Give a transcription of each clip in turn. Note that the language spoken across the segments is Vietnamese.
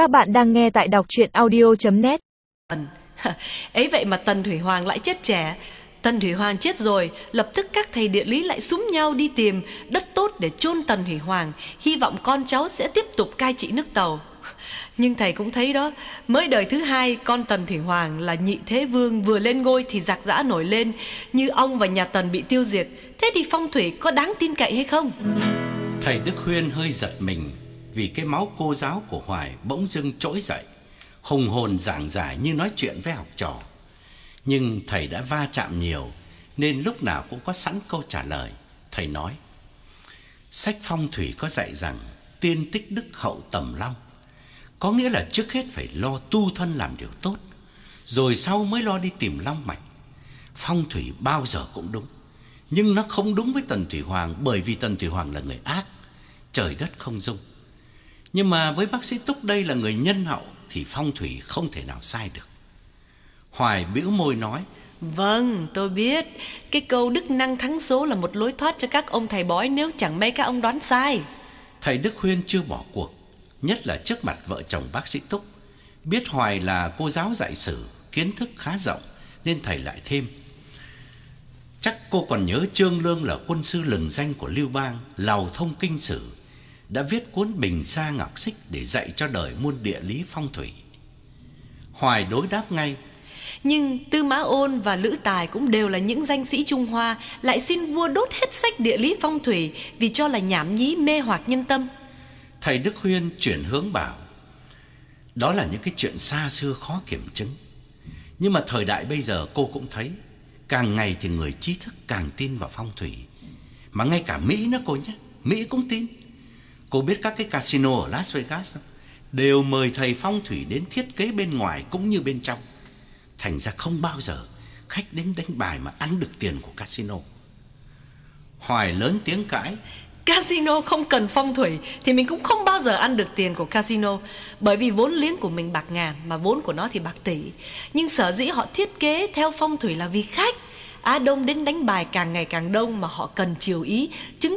Các bạn đang nghe tại đọc chuyện audio.net ấy vậy mà Tần Thủy Hoàng lại chết trẻ. Tần Thủy Hoàng chết rồi, lập tức các thầy địa lý lại súng nhau đi tìm đất tốt để chôn Tần Thủy Hoàng, hy vọng con cháu sẽ tiếp tục cai trị nước Tàu. Nhưng thầy cũng thấy đó, mới đời thứ hai con Tần Thủy Hoàng là nhị thế vương vừa lên ngôi thì giặc giã nổi lên, như ông và nhà Tần bị tiêu diệt. Thế thì phong thủy có đáng tin cậy hay không? Thầy Đức Khuyên hơi giật mình vì cái máu cô giáo của Hoài bỗng dưng trỗi dậy, hùng hồn giảng giải như nói chuyện với học trò. Nhưng thầy đã va chạm nhiều nên lúc nào cũng có sẵn câu trả lời. Thầy nói: Sách phong thủy có dạy rằng tiên tích đức hậu tầm long, có nghĩa là trước hết phải lo tu thân làm điều tốt, rồi sau mới lo đi tìm long mạch. Phong thủy bao giờ cũng đúng, nhưng nó không đúng với Tần Thủy Hoàng bởi vì Tần Thủy Hoàng là người ác, trời đất không dung. Nhưng mà với bác sĩ Túc đây là người nhân hậu thì phong thủy không thể nào sai được. Hoài bĩu môi nói: Vâng, tôi biết. Cái câu đức năng thắng số là một lối thoát cho các ông thầy bói nếu chẳng may các ông đoán sai. Thầy Đức Huyên chưa bỏ cuộc, nhất là trước mặt vợ chồng bác sĩ Túc. Biết Hoài là cô giáo dạy sử, kiến thức khá rộng nên thầy lại thêm. Chắc cô còn nhớ Trương Lương là quân sư lừng danh của Lưu Bang, lầu thông kinh sử, đã viết cuốn Bình Sa Ngọc Xích để dạy cho đời môn địa lý phong thủy. Hoài đối đáp ngay, Nhưng Tư Mã Ôn và Lữ Tài cũng đều là những danh sĩ Trung Hoa, lại xin vua đốt hết sách địa lý phong thủy vì cho là nhảm nhí mê hoặc nhân tâm. thầy Đức Huyên chuyển hướng bảo, đó là những cái chuyện xa xưa khó kiểm chứng. Nhưng mà thời đại bây giờ cô cũng thấy, càng ngày thì người trí thức càng tin vào phong thủy. Mà ngay cả Mỹ nữa cô nhé, Mỹ cũng tin. Cô biết các cái casino ở Las Vegas không? đều mời thầy phong thủy đến thiết kế bên ngoài cũng như bên trong. Thành ra không bao giờ khách đến đánh bài mà ăn được tiền của casino. Hoài lớn tiếng cãi, Casino không cần phong thủy thì mình cũng không bao giờ ăn được tiền của casino bởi vì vốn liếng của mình bạc ngàn mà vốn của nó thì bạc tỷ. Nhưng sở dĩ họ thiết kế theo phong thủy là vì khách. Á Đông đến đánh bài càng ngày càng đông mà họ cần chiều ý,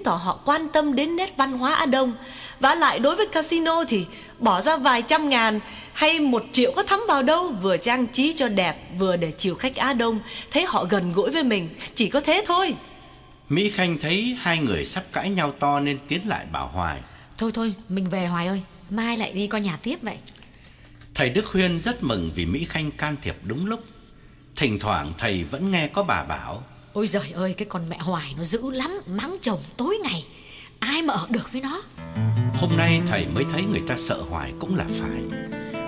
chứng tỏ họ quan tâm đến nét văn hóa Á Đông. Và lại đối với casino thì bỏ ra vài trăm ngàn hay một triệu có thấm vào đâu, vừa trang trí cho đẹp, vừa để chiều khách Á Đông, thấy họ gần gũi với mình, chỉ có thế thôi. Mỹ Khanh thấy hai người sắp cãi nhau to nên tiến lại bảo Hoài. Thôi thôi, mình về Hoài ơi, mai lại đi coi nhà tiếp vậy. Thầy Đức Huyên rất mừng vì Mỹ Khanh can thiệp đúng lúc. Thỉnh thoảng thầy vẫn nghe có bà bảo Ôi giời ơi, cái con mẹ Hoài nó dữ lắm, mắng chồng tối ngày. Ai mà ở được với nó? Hôm nay thầy mới thấy người ta sợ Hoài cũng là phải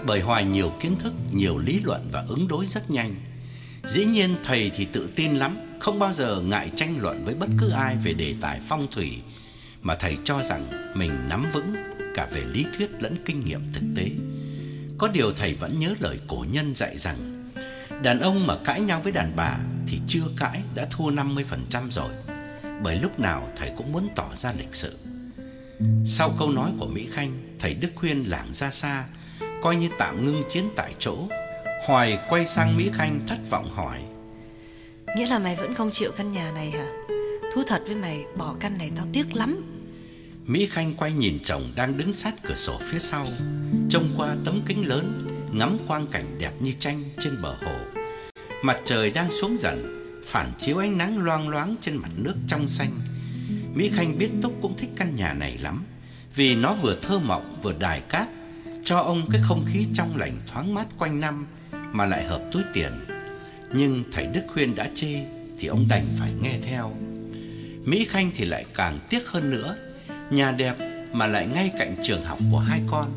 Bởi Hoài nhiều kiến thức, nhiều lý luận và ứng đối rất nhanh Dĩ nhiên thầy thì tự tin lắm Không bao giờ ngại tranh luận với bất cứ ai về đề tài phong thủy Mà thầy cho rằng mình nắm vững cả về lý thuyết lẫn kinh nghiệm thực tế Có điều thầy vẫn nhớ lời cổ nhân dạy rằng Đàn ông mà cãi nhau với đàn bà thì chưa cãi đã thua 50% rồi Bởi lúc nào thầy cũng muốn tỏ ra lịch sự sau câu nói của Mỹ Khanh, thầy Đức Khuyên lảng ra xa, coi như tạm ngưng chiến tại chỗ. Hoài quay sang Mỹ Khanh thất vọng hỏi: Nghĩa là mày vẫn không chịu căn nhà này hả? Thú thật với mày, bỏ căn này tao tiếc lắm. Mỹ Khanh quay nhìn chồng đang đứng sát cửa sổ phía sau, trông qua tấm kính lớn, ngắm quang cảnh đẹp như tranh trên bờ hồ. Mặt trời đang xuống dần, phản chiếu ánh nắng loang loáng trên mặt nước trong xanh. Mỹ Khanh biết Túc cũng thích căn nhà này lắm, vì nó vừa thơ mộng vừa đài cát, cho ông cái không khí trong lành thoáng mát quanh năm mà lại hợp túi tiền. Nhưng thầy Đức khuyên đã chê thì ông đành phải nghe theo. Mỹ Khanh thì lại càng tiếc hơn nữa, nhà đẹp mà lại ngay cạnh trường học của hai con,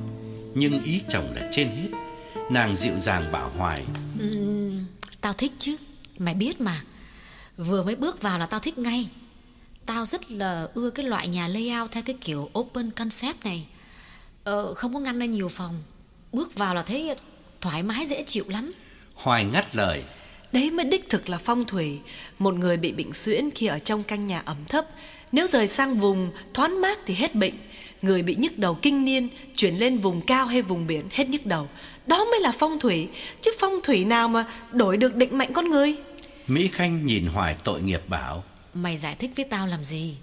nhưng ý chồng là trên hết. Nàng dịu dàng bảo Hoài, ừ, tao thích chứ, mày biết mà. Vừa mới bước vào là tao thích ngay. Tao rất là ưa cái loại nhà layout theo cái kiểu open concept này. Ờ, không có ngăn ra nhiều phòng. Bước vào là thấy thoải mái dễ chịu lắm. Hoài ngắt lời, Đấy mới đích thực là phong thủy. Một người bị bệnh suyễn khi ở trong căn nhà ẩm thấp, nếu rời sang vùng thoáng mát thì hết bệnh. Người bị nhức đầu kinh niên chuyển lên vùng cao hay vùng biển hết nhức đầu. Đó mới là phong thủy, chứ phong thủy nào mà đổi được định mệnh con người. Mỹ Khanh nhìn Hoài tội nghiệp bảo, Mày giải thích với tao làm gì?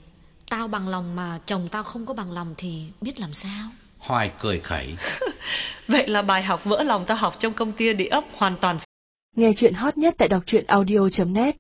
Tao bằng lòng mà chồng tao không có bằng lòng thì biết làm sao? Hoài cười khẩy. Vậy là bài học vỡ lòng ta học trong công ty địa ốc hoàn toàn Nghe chuyện hot nhất tại đọc truyện audio.net